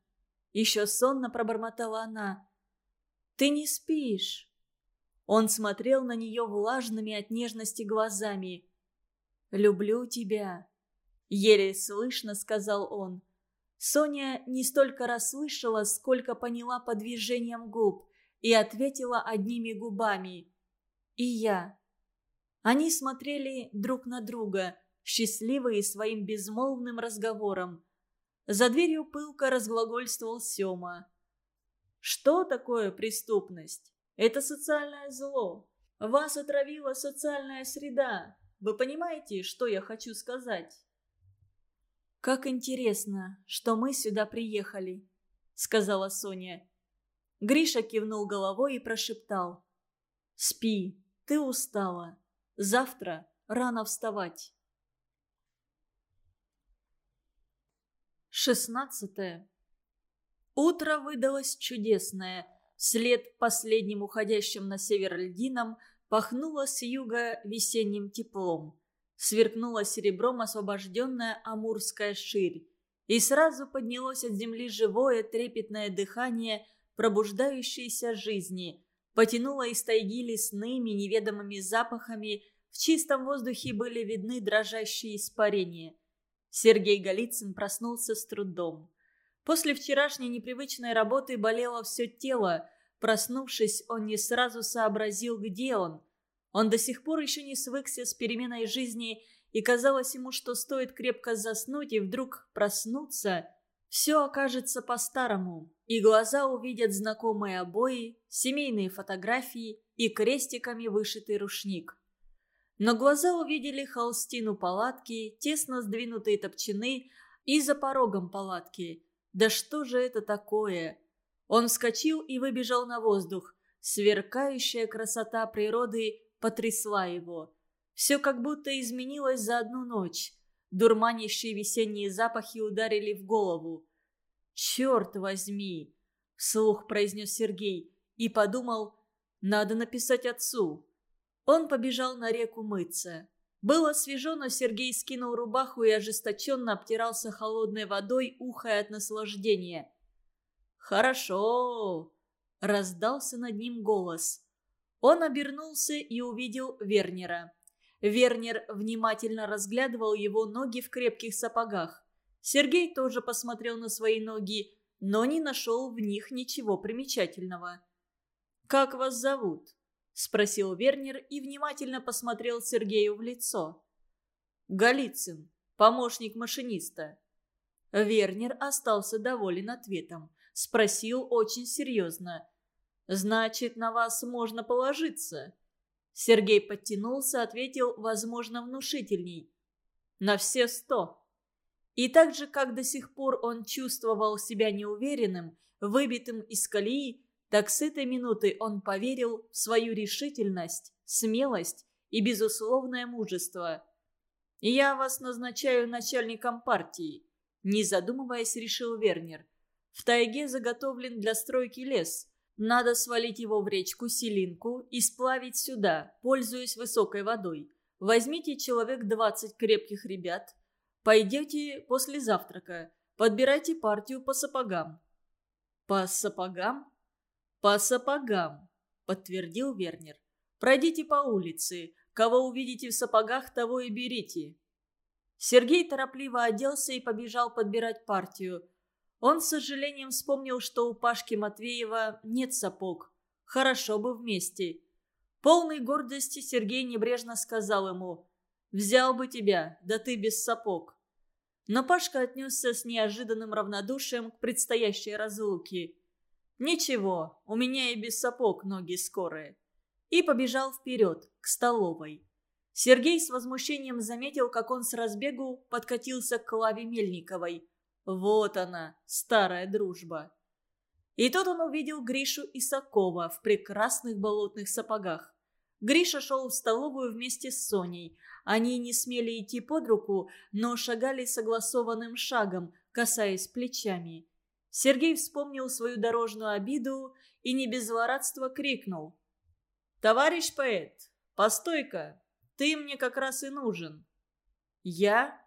Еще сонно пробормотала она. «Ты не спишь?» Он смотрел на нее влажными от нежности глазами. «Люблю тебя», — еле слышно сказал он. Соня не столько расслышала, сколько поняла по движениям губ и ответила одними губами. «И я». Они смотрели друг на друга, счастливые своим безмолвным разговором. За дверью пылко разглагольствовал Сема. «Что такое преступность? Это социальное зло. Вас отравила социальная среда. Вы понимаете, что я хочу сказать?» «Как интересно, что мы сюда приехали», — сказала Соня. Гриша кивнул головой и прошептал. «Спи, ты устала. Завтра рано вставать». Шестнадцатое. Утро выдалось чудесное — Вслед последним уходящим на север льдинам пахнуло с юга весенним теплом. Сверкнула серебром освобожденная амурская ширь. И сразу поднялось от земли живое трепетное дыхание пробуждающейся жизни. Потянуло из тайги лесными неведомыми запахами, в чистом воздухе были видны дрожащие испарения. Сергей Голицын проснулся с трудом. После вчерашней непривычной работы болело все тело. Проснувшись, он не сразу сообразил, где он. Он до сих пор еще не свыкся с переменой жизни, и казалось ему, что стоит крепко заснуть и вдруг проснуться, все окажется по-старому, и глаза увидят знакомые обои, семейные фотографии и крестиками вышитый рушник. Но глаза увидели холстину палатки, тесно сдвинутые топчаны и за порогом палатки – да что же это такое? Он вскочил и выбежал на воздух. Сверкающая красота природы потрясла его. Все как будто изменилось за одну ночь. Дурманящие весенние запахи ударили в голову. «Черт возьми!» – вслух произнес Сергей и подумал, надо написать отцу. Он побежал на реку мыться. Было свежо, но Сергей скинул рубаху и ожесточенно обтирался холодной водой, ухая от наслаждения. «Хорошо!» Раздался над ним голос. Он обернулся и увидел Вернера. Вернер внимательно разглядывал его ноги в крепких сапогах. Сергей тоже посмотрел на свои ноги, но не нашел в них ничего примечательного. «Как вас зовут?» – спросил Вернер и внимательно посмотрел Сергею в лицо. «Голицын, помощник машиниста». Вернер остался доволен ответом. Спросил очень серьезно. «Значит, на вас можно положиться?» Сергей подтянулся, ответил, возможно, внушительней. «На все сто». И так же, как до сих пор он чувствовал себя неуверенным, выбитым из колеи, так с этой минуты он поверил в свою решительность, смелость и безусловное мужество. «Я вас назначаю начальником партии», – не задумываясь, решил Вернер. «В тайге заготовлен для стройки лес. Надо свалить его в речку Селинку и сплавить сюда, пользуясь высокой водой. Возьмите человек 20 крепких ребят. Пойдете после завтрака. Подбирайте партию по сапогам». «По сапогам?» «По сапогам», — подтвердил Вернер. «Пройдите по улице. Кого увидите в сапогах, того и берите». Сергей торопливо оделся и побежал подбирать партию. Он с сожалением вспомнил, что у Пашки Матвеева нет сапог. Хорошо бы вместе. Полной гордости Сергей небрежно сказал ему «Взял бы тебя, да ты без сапог». Но Пашка отнесся с неожиданным равнодушием к предстоящей разлуке. «Ничего, у меня и без сапог ноги скорые». И побежал вперед, к столовой. Сергей с возмущением заметил, как он с разбегу подкатился к Клаве Мельниковой. Вот она, старая дружба. И тут он увидел Гришу Исакова в прекрасных болотных сапогах. Гриша шел в столовую вместе с Соней. Они не смели идти под руку, но шагали согласованным шагом, касаясь плечами. Сергей вспомнил свою дорожную обиду и не без злорадства крикнул. «Товарищ поэт, постой-ка, ты мне как раз и нужен». «Я?»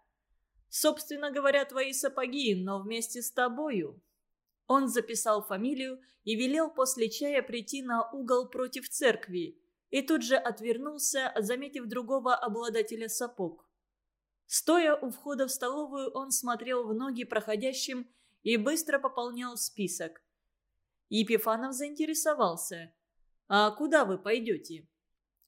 Собственно говоря, твои сапоги, но вместе с тобою». Он записал фамилию и велел после чая прийти на угол против церкви, и тут же отвернулся, заметив другого обладателя сапог. Стоя у входа в столовую, он смотрел в ноги проходящим и быстро пополнял список. Епифанов заинтересовался. «А куда вы пойдете?»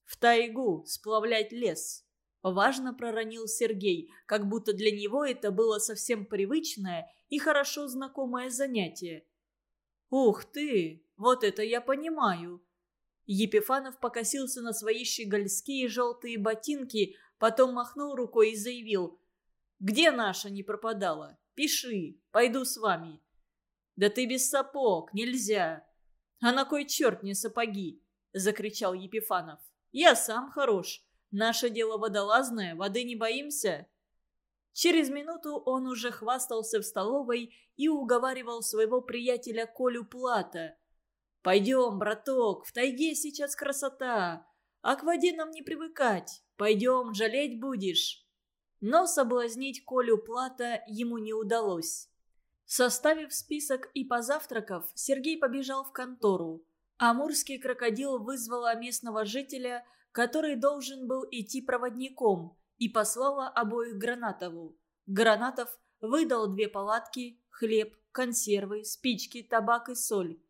«В тайгу, сплавлять лес». Важно проронил Сергей, как будто для него это было совсем привычное и хорошо знакомое занятие. «Ух ты! Вот это я понимаю!» Епифанов покосился на свои щегольские желтые ботинки, потом махнул рукой и заявил. «Где наша не пропадала? Пиши, пойду с вами». «Да ты без сапог, нельзя!» «А на кой черт мне сапоги?» – закричал Епифанов. «Я сам хорош. Наше дело водолазное, воды не боимся». Через минуту он уже хвастался в столовой и уговаривал своего приятеля Колю Плата. «Пойдем, браток, в тайге сейчас красота, а к воде нам не привыкать. Пойдем, жалеть будешь». Но соблазнить Колю Плата ему не удалось. Составив список и позавтракав, Сергей побежал в контору. Амурский крокодил вызвала местного жителя – который должен был идти проводником, и послала обоих Гранатову. Гранатов выдал две палатки, хлеб, консервы, спички, табак и соль.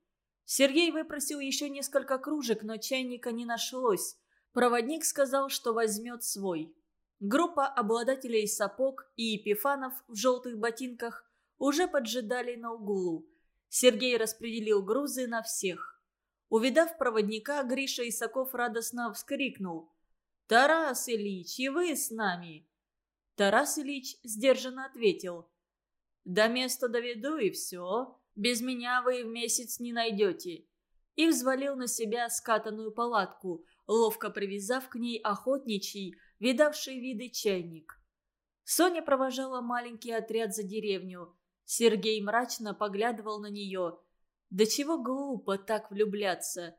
Сергей выпросил еще несколько кружек, но чайника не нашлось. Проводник сказал, что возьмет свой. Группа обладателей сапог и Епифанов в желтых ботинках уже поджидали на углу. Сергей распределил грузы на всех. Увидав проводника, Гриша Исаков радостно вскрикнул. «Тарас Ильич, и вы с нами!» Тарас Ильич сдержанно ответил. «До места доведу и все. Без меня вы в месяц не найдете». И взвалил на себя скатанную палатку, ловко привязав к ней охотничий, видавший виды чайник. Соня провожала маленький отряд за деревню. Сергей мрачно поглядывал на нее – да чего глупо так влюбляться?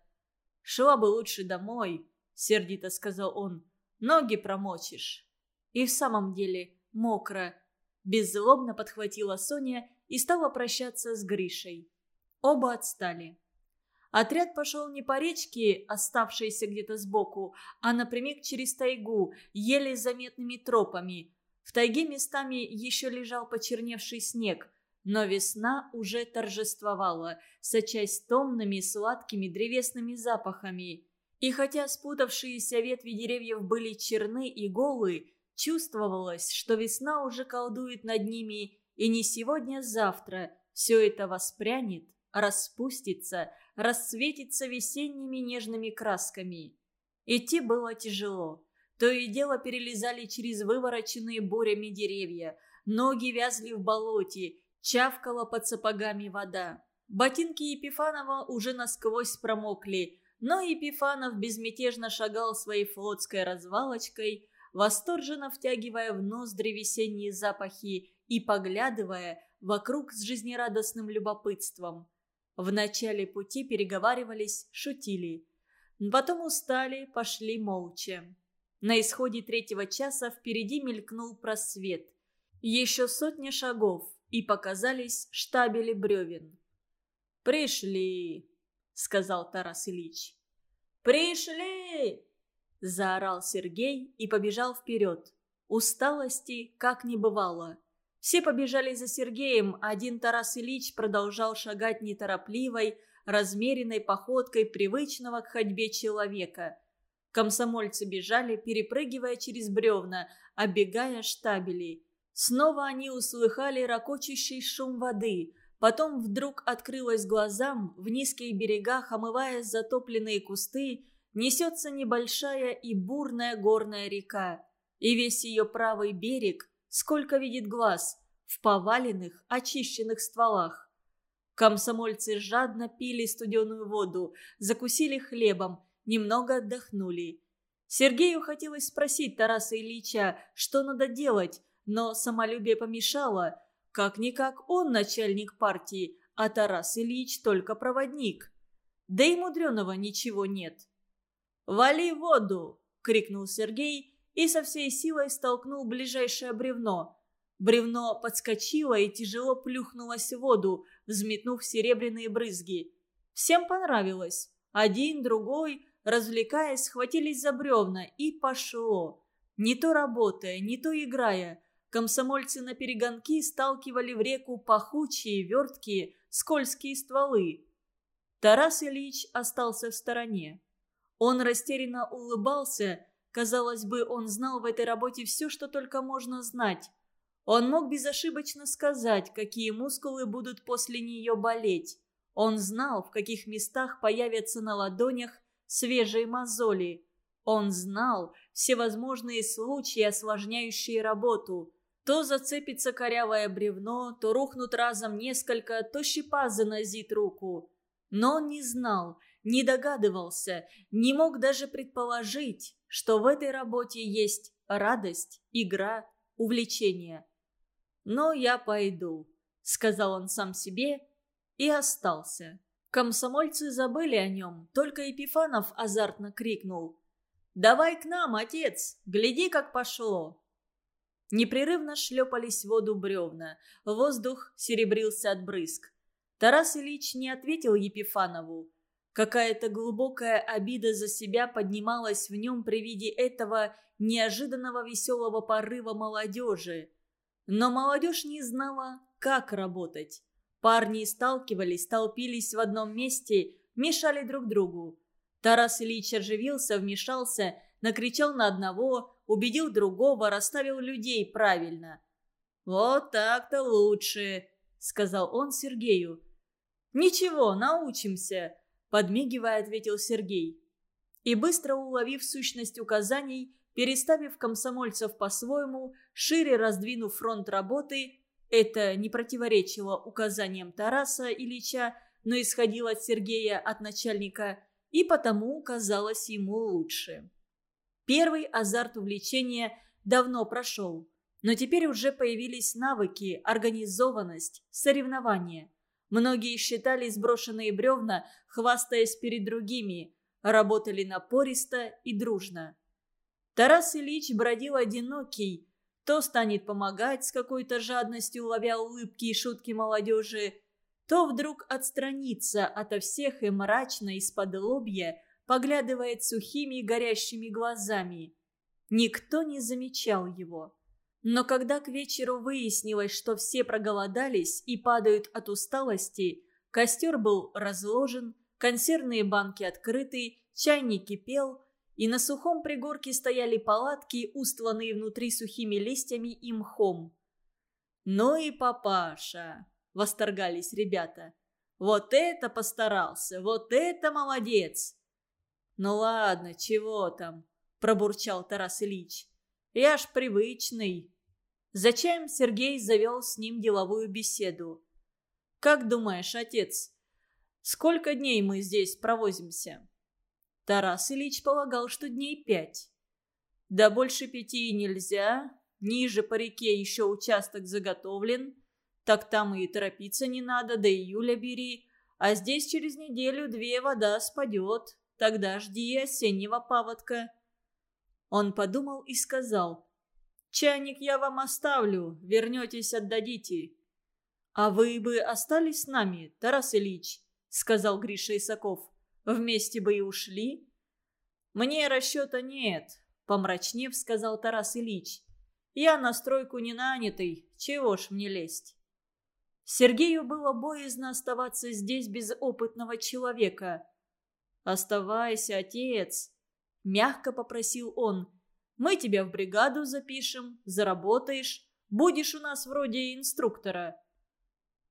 Шла бы лучше домой, сердито сказал он. Ноги промочишь. И в самом деле мокро. Беззлобно подхватила Соня и стала прощаться с Гришей. Оба отстали. Отряд пошел не по речке, оставшейся где-то сбоку, а напрямик через тайгу, еле заметными тропами. В тайге местами еще лежал почерневший снег, но весна уже торжествовала, сочась томными сладкими древесными запахами. И хотя спутавшиеся ветви деревьев были черны и голые, чувствовалось, что весна уже колдует над ними, и не сегодня-завтра все это воспрянет, распустится, расцветится весенними нежными красками. Идти было тяжело. То и дело перелезали через вывороченные бурями деревья, ноги вязли в болоте, чавкала под сапогами вода. Ботинки Епифанова уже насквозь промокли, но Епифанов безмятежно шагал своей флотской развалочкой, восторженно втягивая в ноздри весенние запахи и поглядывая вокруг с жизнерадостным любопытством. В начале пути переговаривались, шутили. Потом устали, пошли молча. На исходе третьего часа впереди мелькнул просвет. Еще сотня шагов, и показались штабели бревен. «Пришли!» сказал Тарас Ильич. «Пришли!» – заорал Сергей и побежал вперед. Усталости как не бывало. Все побежали за Сергеем, один Тарас Ильич продолжал шагать неторопливой, размеренной походкой привычного к ходьбе человека. Комсомольцы бежали, перепрыгивая через бревна, оббегая штабели. Снова они услыхали ракочущий шум воды – Потом вдруг открылась глазам, в низких берегах, омывая затопленные кусты, несется небольшая и бурная горная река. И весь ее правый берег, сколько видит глаз, в поваленных, очищенных стволах. Комсомольцы жадно пили студеную воду, закусили хлебом, немного отдохнули. Сергею хотелось спросить Тараса Ильича, что надо делать, но самолюбие помешало – как-никак он начальник партии, а Тарас Ильич только проводник. Да и мудреного ничего нет. «Вали воду!» — крикнул Сергей и со всей силой столкнул ближайшее бревно. Бревно подскочило и тяжело плюхнулось в воду, взметнув серебряные брызги. Всем понравилось. Один, другой, развлекаясь, схватились за бревна и пошло. Не то работая, не то играя, комсомольцы на перегонки сталкивали в реку пахучие, верткие, скользкие стволы. Тарас Ильич остался в стороне. Он растерянно улыбался, казалось бы, он знал в этой работе все, что только можно знать. Он мог безошибочно сказать, какие мускулы будут после нее болеть. Он знал, в каких местах появятся на ладонях свежие мозоли. Он знал все возможные случаи, осложняющие работу. То зацепится корявое бревно, то рухнут разом несколько, то щепа занозит руку. Но он не знал, не догадывался, не мог даже предположить, что в этой работе есть радость, игра, увлечение. «Но я пойду», — сказал он сам себе и остался. Комсомольцы забыли о нем, только Епифанов азартно крикнул. «Давай к нам, отец! Гляди, как пошло!» Непрерывно шлепались в воду бревна. Воздух серебрился от брызг. Тарас Ильич не ответил Епифанову. Какая-то глубокая обида за себя поднималась в нем при виде этого неожиданного веселого порыва молодежи. Но молодежь не знала, как работать. Парни сталкивались, толпились в одном месте, мешали друг другу. Тарас Ильич оживился, вмешался, накричал на одного, убедил другого, расставил людей правильно. «Вот так-то лучше», — сказал он Сергею. «Ничего, научимся», — подмигивая, ответил Сергей. И быстро уловив сущность указаний, переставив комсомольцев по-своему, шире раздвинув фронт работы, это не противоречило указаниям Тараса Ильича, но исходило от Сергея, от начальника, и потому казалось ему лучше. Первый азарт увлечения давно прошел. Но теперь уже появились навыки, организованность, соревнования. Многие считали сброшенные бревна, хвастаясь перед другими, работали напористо и дружно. Тарас Ильич бродил одинокий, то станет помогать с какой-то жадностью, ловя улыбки и шутки молодежи, то вдруг отстранится ото всех и мрачно из-под лобья поглядывает сухими горящими глазами. Никто не замечал его. Но когда к вечеру выяснилось, что все проголодались и падают от усталости, костер был разложен, консервные банки открыты, чайник кипел, и на сухом пригорке стояли палатки, устланные внутри сухими листьями и мхом. «Ну и папаша!» – восторгались ребята. «Вот это постарался! Вот это молодец!» «Ну ладно, чего там?» – пробурчал Тарас Ильич. «Я ж привычный». Зачем Сергей завел с ним деловую беседу? «Как думаешь, отец, сколько дней мы здесь провозимся?» Тарас Ильич полагал, что дней пять. «Да больше пяти нельзя. Ниже по реке еще участок заготовлен. Так там и торопиться не надо, до июля бери. А здесь через неделю-две вода спадет. Тогда жди осеннего паводка». Он подумал и сказал. «Чайник я вам оставлю, вернетесь, отдадите». «А вы бы остались с нами, Тарас Ильич», — сказал Гриша Исаков. «Вместе бы и ушли». «Мне расчета нет», — помрачнев сказал Тарас Ильич. «Я на стройку не нанятый, чего ж мне лезть?» Сергею было боязно оставаться здесь без опытного человека. «Оставайся, отец», — мягко попросил он. «Мы тебя в бригаду запишем, заработаешь, будешь у нас вроде инструктора».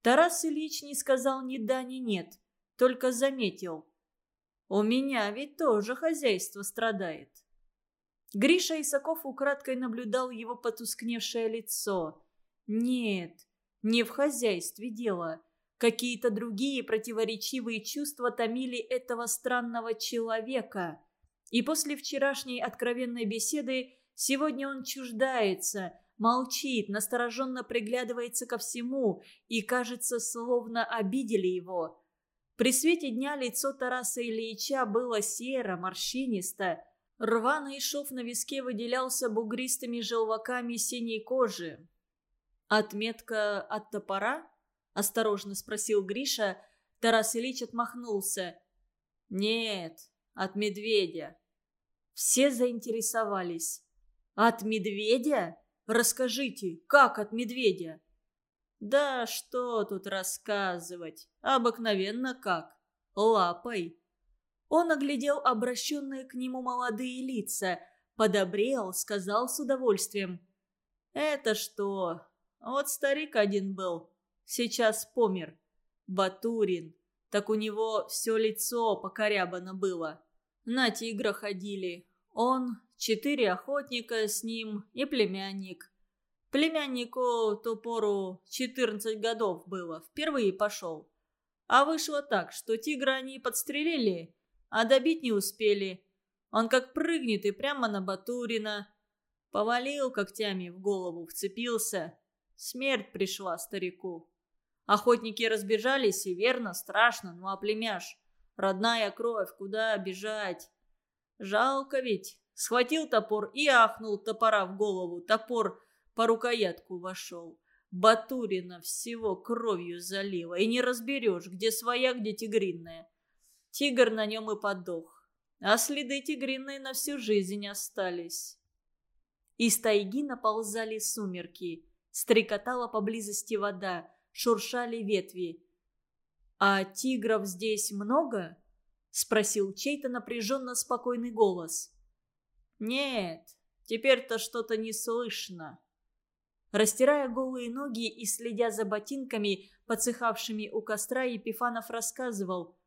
Тарас Ильич не сказал ни да, ни нет, только заметил. «У меня ведь тоже хозяйство страдает». Гриша Исаков украдкой наблюдал его потускневшее лицо. «Нет, не в хозяйстве дело. Какие-то другие противоречивые чувства томили этого странного человека. И после вчерашней откровенной беседы сегодня он чуждается, молчит, настороженно приглядывается ко всему и, кажется, словно обидели его. При свете дня лицо Тараса Ильича было серо, морщинисто. Рваный шов на виске выделялся бугристыми желваками синей кожи. Отметка от топора? Осторожно спросил Гриша. Тарас Ильич отмахнулся. «Нет, от медведя». Все заинтересовались. «От медведя? Расскажите, как от медведя?» «Да что тут рассказывать? Обыкновенно как. Лапой». Он оглядел обращенные к нему молодые лица, подобрел, сказал с удовольствием. «Это что? Вот старик один был, сейчас помер. Батурин. Так у него все лицо покорябано было. На тигра ходили. Он, четыре охотника с ним и племянник. Племяннику ту пору 14 годов было, впервые пошел. А вышло так, что тигра они подстрелили, а добить не успели. Он как прыгнет и прямо на Батурина. Повалил когтями в голову, вцепился. Смерть пришла старику. Охотники разбежались, и верно, страшно, ну а племяш? Родная кровь, куда бежать? Жалко ведь. Схватил топор и ахнул топора в голову. Топор по рукоятку вошел. Батурина всего кровью залила, и не разберешь, где своя, где тигринная. Тигр на нем и подох. А следы тигриной на всю жизнь остались. Из тайги наползали сумерки. Стрекотала поблизости вода шуршали ветви. «А тигров здесь много?» — спросил чей-то напряженно спокойный голос. «Нет, теперь-то что-то не слышно». Растирая голые ноги и следя за ботинками, подсыхавшими у костра, Епифанов рассказывал.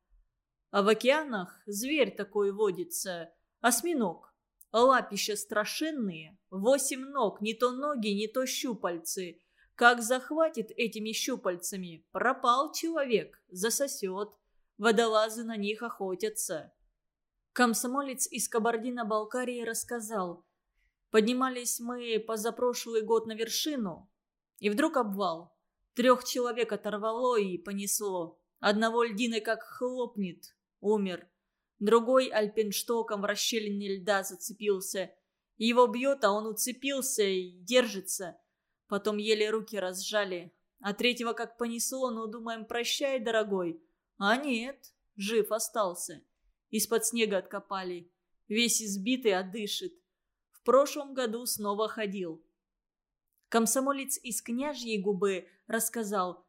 «А в океанах зверь такой водится, осьминог. Лапища страшенные, восемь ног, не то ноги, не то щупальцы. Как захватит этими щупальцами, пропал человек, засосет. Водолазы на них охотятся. Комсомолец из Кабардино-Балкарии рассказал. Поднимались мы позапрошлый год на вершину, и вдруг обвал. Трех человек оторвало и понесло. Одного льдиной как хлопнет, умер. Другой альпинштоком в расщелине льда зацепился. Его бьет, а он уцепился и держится. Потом еле руки разжали. а третьего как понесло, но думаем, прощай, дорогой. А нет, жив остался. Из-под снега откопали. Весь избитый, а дышит. В прошлом году снова ходил. Комсомолец из княжьей губы рассказал.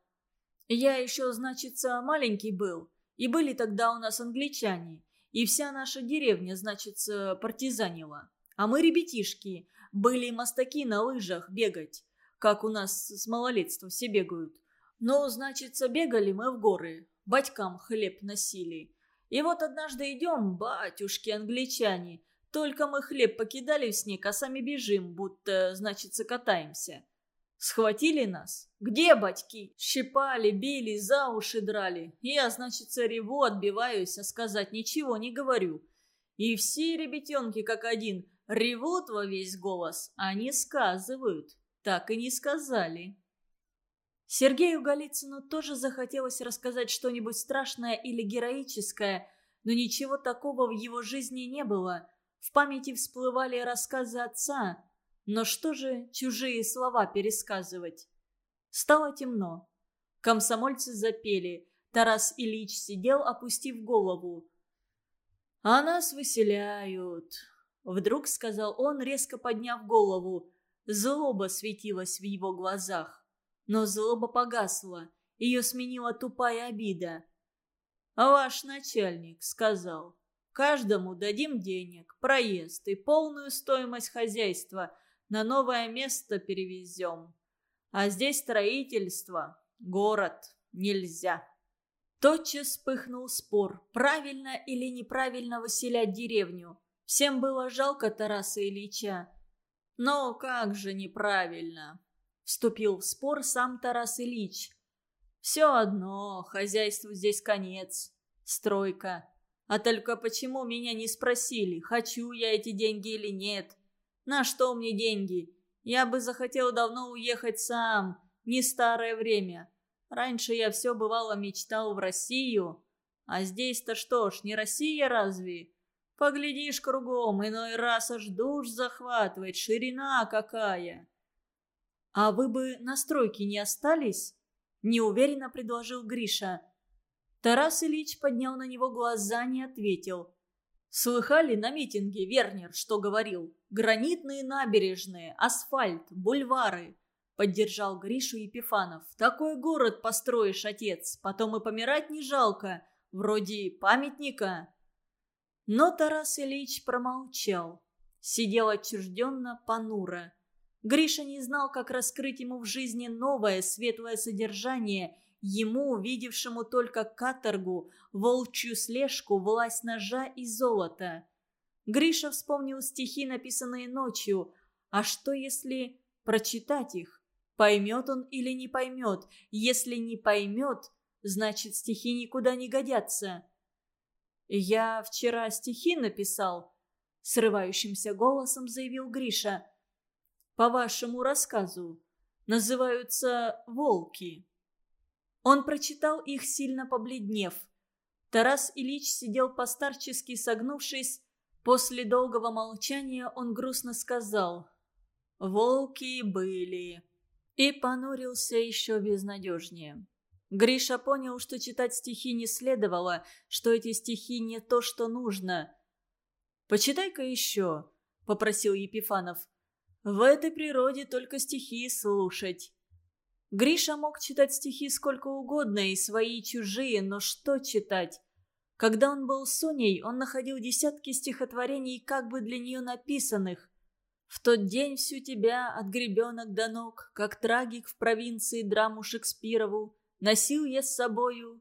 «Я еще, значится, маленький был. И были тогда у нас англичане. И вся наша деревня, значится, партизанила. А мы ребятишки. Были мостаки на лыжах бегать. Как у нас с малолетства все бегают. Ну, значится, бегали мы в горы. Батькам хлеб носили. И вот однажды идем, батюшки англичане. Только мы хлеб покидали в снег, а сами бежим, будто, значится, катаемся. Схватили нас? Где батьки? Щипали, били, за уши драли. Я, значит, реву, отбиваюсь, а сказать ничего не говорю. И все ребятенки, как один, ревут во весь голос, а не сказывают. Так и не сказали. Сергею Голицыну тоже захотелось рассказать что-нибудь страшное или героическое, но ничего такого в его жизни не было. В памяти всплывали рассказы отца. Но что же чужие слова пересказывать? Стало темно. Комсомольцы запели. Тарас Ильич сидел, опустив голову. «А нас выселяют», — вдруг сказал он, резко подняв голову. Злоба светилась в его глазах. Но злоба погасла. Ее сменила тупая обида. «А ваш начальник сказал, Каждому дадим денег, проезд и полную стоимость хозяйства. На новое место перевезем. А здесь строительство, город, нельзя. Тотчас вспыхнул спор, правильно или неправильно выселять деревню. Всем было жалко Тараса Ильича. «Но как же неправильно?» Вступил в спор сам Тарас Ильич. «Все одно, хозяйству здесь конец. Стройка. А только почему меня не спросили, хочу я эти деньги или нет? На что мне деньги? Я бы захотел давно уехать сам, не старое время. Раньше я все бывало мечтал в Россию. А здесь-то что ж, не Россия разве? Поглядишь кругом, иной раз аж душ захватывает, ширина какая. А вы бы на стройке не остались? Неуверенно предложил Гриша. Тарас Ильич поднял на него глаза, не ответил. «Слыхали на митинге, Вернер, что говорил? Гранитные набережные, асфальт, бульвары!» Поддержал Гришу Епифанов. «Такой город построишь, отец, потом и помирать не жалко, вроде памятника». Но Тарас Ильич промолчал. Сидел отчужденно, понуро. Гриша не знал, как раскрыть ему в жизни новое светлое содержание ему, видевшему только каторгу, волчью слежку, власть ножа и золота. Гриша вспомнил стихи, написанные ночью. А что, если прочитать их? Поймет он или не поймет? Если не поймет, значит, стихи никуда не годятся. «Я вчера стихи написал», — срывающимся голосом заявил Гриша. «По вашему рассказу. Называются «Волки». Он прочитал их, сильно побледнев. Тарас Ильич сидел постарчески согнувшись. После долгого молчания он грустно сказал «Волки были» и понурился еще безнадежнее. Гриша понял, что читать стихи не следовало, что эти стихи не то, что нужно. «Почитай-ка еще», — попросил Епифанов. «В этой природе только стихи слушать». Гриша мог читать стихи сколько угодно, и свои, и чужие, но что читать? Когда он был с Соней, он находил десятки стихотворений, как бы для нее написанных. «В тот день всю тебя, от гребенок до ног, как трагик в провинции драму Шекспирову, носил я с собою,